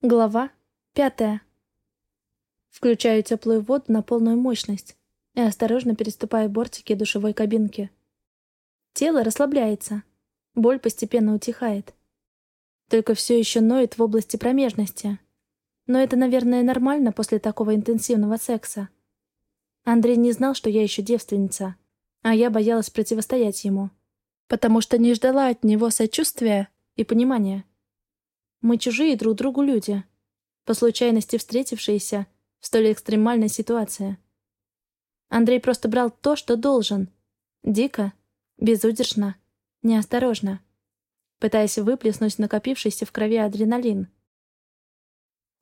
Глава пятая. Включаю теплую воду на полную мощность и осторожно переступаю бортики душевой кабинки. Тело расслабляется, боль постепенно утихает. Только все еще ноет в области промежности. Но это, наверное, нормально после такого интенсивного секса. Андрей не знал, что я еще девственница, а я боялась противостоять ему, потому что не ждала от него сочувствия и понимания. Мы чужие друг другу люди, по случайности встретившиеся в столь экстремальной ситуации. Андрей просто брал то, что должен. Дико, безудержно, неосторожно, пытаясь выплеснуть накопившийся в крови адреналин.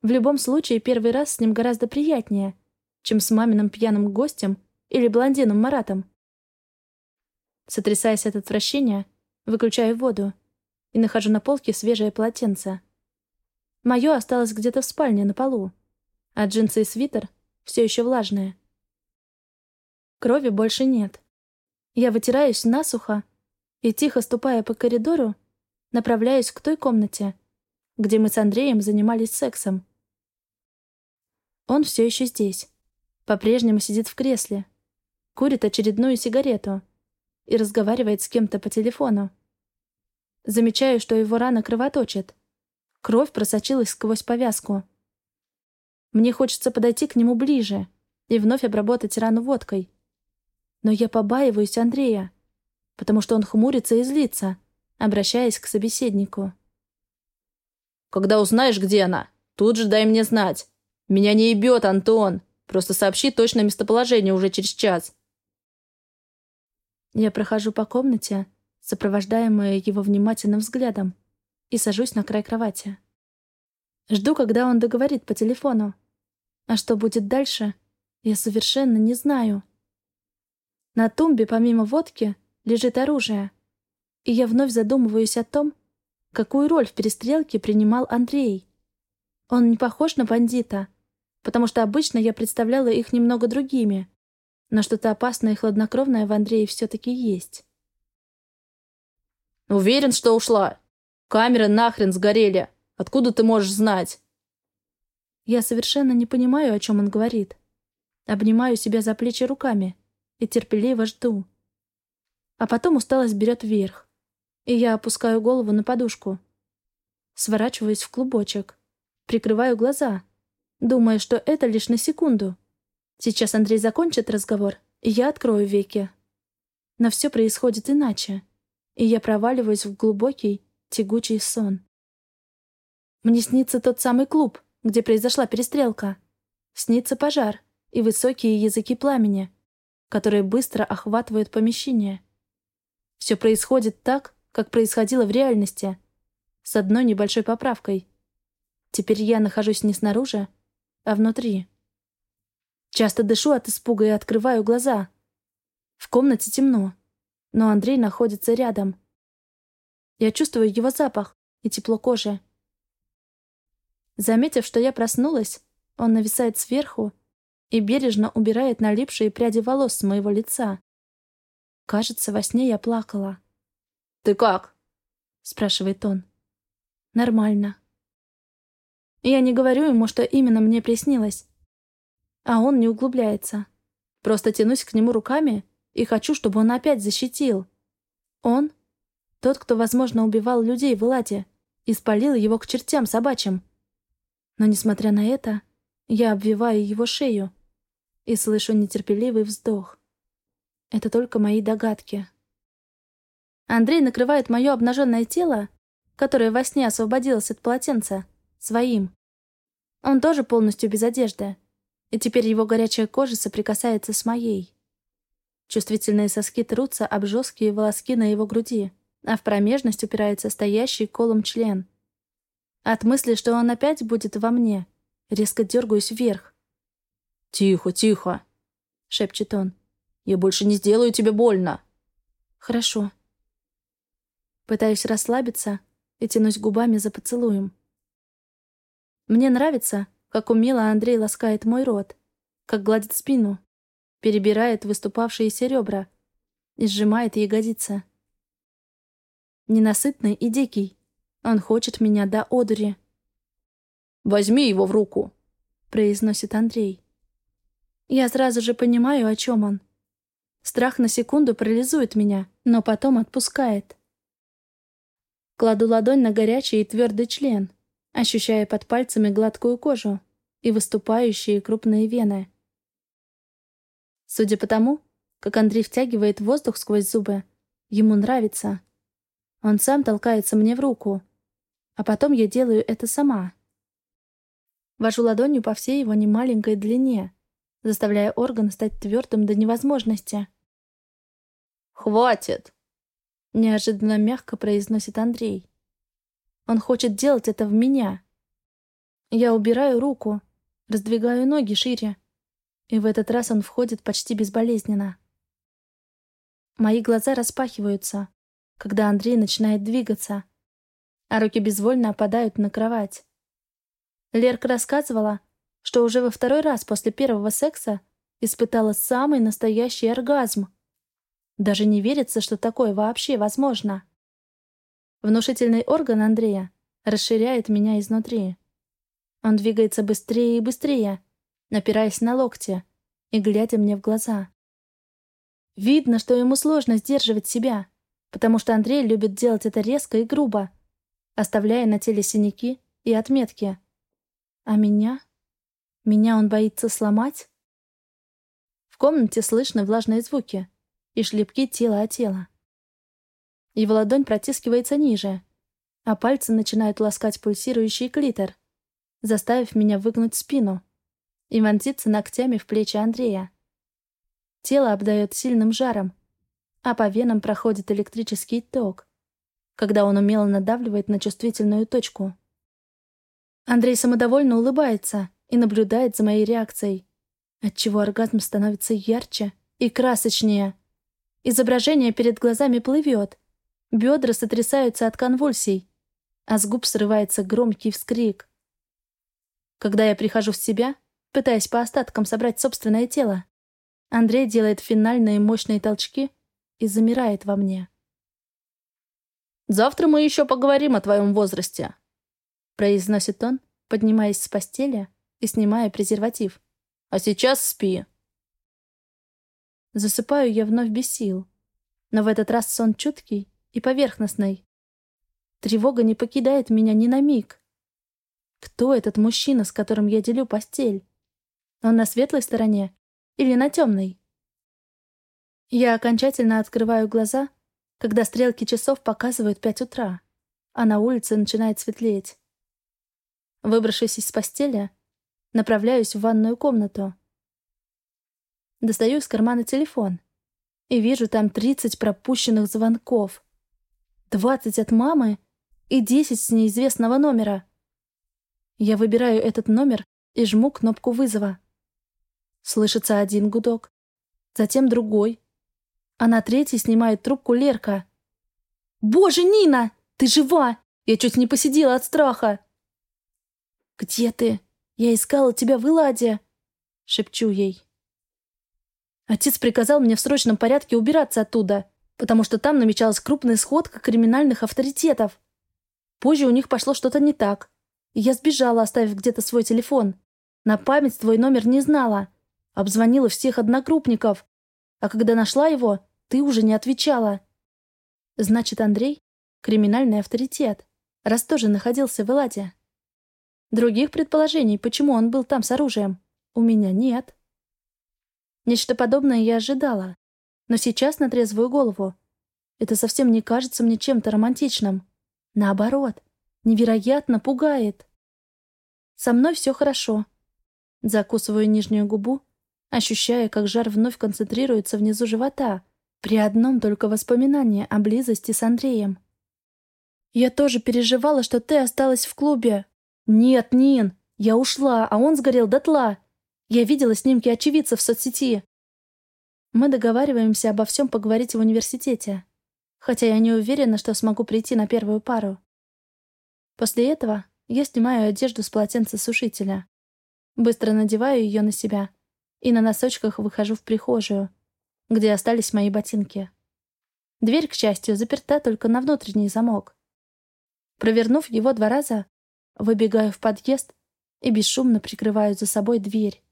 В любом случае, первый раз с ним гораздо приятнее, чем с маминым пьяным гостем или блондином Маратом. Сотрясаясь от отвращения, выключаю воду и нахожу на полке свежее полотенце. Мое осталось где-то в спальне на полу, а джинсы и свитер все еще влажные. Крови больше нет. Я вытираюсь насухо и, тихо ступая по коридору, направляюсь к той комнате, где мы с Андреем занимались сексом. Он все еще здесь. По-прежнему сидит в кресле, курит очередную сигарету и разговаривает с кем-то по телефону. Замечаю, что его рана кровоточит — Кровь просочилась сквозь повязку. Мне хочется подойти к нему ближе и вновь обработать рану водкой. Но я побаиваюсь Андрея, потому что он хмурится и злится, обращаясь к собеседнику. «Когда узнаешь, где она, тут же дай мне знать. Меня не ебет, Антон. Просто сообщи точное местоположение уже через час». Я прохожу по комнате, сопровождаемая его внимательным взглядом и сажусь на край кровати. Жду, когда он договорит по телефону. А что будет дальше, я совершенно не знаю. На тумбе, помимо водки, лежит оружие. И я вновь задумываюсь о том, какую роль в перестрелке принимал Андрей. Он не похож на бандита, потому что обычно я представляла их немного другими, но что-то опасное и хладнокровное в Андрее все-таки есть. «Уверен, что ушла?» Камеры нахрен сгорели. Откуда ты можешь знать?» Я совершенно не понимаю, о чем он говорит. Обнимаю себя за плечи руками и терпеливо жду. А потом усталость берет вверх, и я опускаю голову на подушку. Сворачиваюсь в клубочек, прикрываю глаза, думая, что это лишь на секунду. Сейчас Андрей закончит разговор, и я открою веки. Но все происходит иначе, и я проваливаюсь в глубокий, тягучий сон. Мне снится тот самый клуб, где произошла перестрелка. Снится пожар и высокие языки пламени, которые быстро охватывают помещение. Все происходит так, как происходило в реальности, с одной небольшой поправкой. Теперь я нахожусь не снаружи, а внутри. Часто дышу от испуга и открываю глаза. В комнате темно, но Андрей находится рядом — я чувствую его запах и тепло кожи. Заметив, что я проснулась, он нависает сверху и бережно убирает налипшие пряди волос с моего лица. Кажется, во сне я плакала. «Ты как?» — спрашивает он. «Нормально». Я не говорю ему, что именно мне приснилось. А он не углубляется. Просто тянусь к нему руками и хочу, чтобы он опять защитил. Он тот, кто, возможно, убивал людей в Элате и спалил его к чертям собачьим. Но, несмотря на это, я обвиваю его шею и слышу нетерпеливый вздох. Это только мои догадки. Андрей накрывает мое обнаженное тело, которое во сне освободилось от полотенца, своим. Он тоже полностью без одежды, и теперь его горячая кожа соприкасается с моей. Чувствительные соски трутся об жесткие волоски на его груди — а в промежность упирается стоящий колом член. От мысли, что он опять будет во мне, резко дергаюсь вверх. «Тихо, тихо!» — шепчет он. «Я больше не сделаю тебе больно!» «Хорошо». Пытаюсь расслабиться и тянусь губами за поцелуем. Мне нравится, как умело Андрей ласкает мой рот, как гладит спину, перебирает выступавшиеся ребра и сжимает ягодицы ненасытный и дикий. Он хочет меня до одури. Возьми его в руку», — произносит Андрей. Я сразу же понимаю, о чем он. Страх на секунду парализует меня, но потом отпускает. Кладу ладонь на горячий и твердый член, ощущая под пальцами гладкую кожу и выступающие крупные вены. Судя по тому, как Андрей втягивает воздух сквозь зубы, ему нравится. Он сам толкается мне в руку, а потом я делаю это сама. Вожу ладонью по всей его немаленькой длине, заставляя орган стать твердым до невозможности. «Хватит!» — неожиданно мягко произносит Андрей. Он хочет делать это в меня. Я убираю руку, раздвигаю ноги шире, и в этот раз он входит почти безболезненно. Мои глаза распахиваются, когда Андрей начинает двигаться, а руки безвольно опадают на кровать. Лерка рассказывала, что уже во второй раз после первого секса испытала самый настоящий оргазм. Даже не верится, что такое вообще возможно. Внушительный орган Андрея расширяет меня изнутри. Он двигается быстрее и быстрее, напираясь на локти и глядя мне в глаза. Видно, что ему сложно сдерживать себя, потому что Андрей любит делать это резко и грубо, оставляя на теле синяки и отметки. А меня? Меня он боится сломать? В комнате слышны влажные звуки и шлепки тела о тело. Его ладонь протискивается ниже, а пальцы начинают ласкать пульсирующий клитор, заставив меня выгнуть спину и вонзиться ногтями в плечи Андрея. Тело обдает сильным жаром, а по венам проходит электрический ток, когда он умело надавливает на чувствительную точку. Андрей самодовольно улыбается, и наблюдает за моей реакцией, отчего оргазм становится ярче и красочнее. Изображение перед глазами плывет, бедра сотрясаются от конвульсий, а с губ срывается громкий вскрик. Когда я прихожу в себя, пытаясь по остаткам собрать собственное тело, Андрей делает финальные мощные толчки и замирает во мне. «Завтра мы еще поговорим о твоем возрасте», — произносит он, поднимаясь с постели и снимая презерватив. «А сейчас спи». Засыпаю я вновь без сил. Но в этот раз сон чуткий и поверхностный. Тревога не покидает меня ни на миг. Кто этот мужчина, с которым я делю постель? Он на светлой стороне или на темной? Я окончательно открываю глаза, когда стрелки часов показывают пять утра, а на улице начинает светлеть. Выбравшись из постели, Направляюсь в ванную комнату. Достаю из кармана телефон и вижу там 30 пропущенных звонков. 20 от мамы и 10 с неизвестного номера. Я выбираю этот номер и жму кнопку вызова. Слышится один гудок, затем другой. А на третий снимает трубку Лерка. «Боже, Нина! Ты жива! Я чуть не посидела от страха!» «Где ты?» «Я искала тебя в Иладе!» — шепчу ей. Отец приказал мне в срочном порядке убираться оттуда, потому что там намечалась крупная сходка криминальных авторитетов. Позже у них пошло что-то не так, и я сбежала, оставив где-то свой телефон. На память твой номер не знала. Обзвонила всех одногруппников. А когда нашла его, ты уже не отвечала. Значит, Андрей — криминальный авторитет, раз тоже находился в Эладе. Других предположений, почему он был там с оружием, у меня нет. Нечто подобное я ожидала, но сейчас на трезвую голову. Это совсем не кажется мне чем-то романтичным. Наоборот, невероятно пугает. Со мной все хорошо. Закусываю нижнюю губу, ощущая, как жар вновь концентрируется внизу живота при одном только воспоминании о близости с Андреем. Я тоже переживала, что ты осталась в клубе, «Нет, Нин, я ушла, а он сгорел дотла. Я видела снимки очевидцев в соцсети». Мы договариваемся обо всем поговорить в университете, хотя я не уверена, что смогу прийти на первую пару. После этого я снимаю одежду с полотенца сушителя, быстро надеваю ее на себя и на носочках выхожу в прихожую, где остались мои ботинки. Дверь, к счастью, заперта только на внутренний замок. Провернув его два раза, Выбегаю в подъезд и бесшумно прикрывают за собой дверь.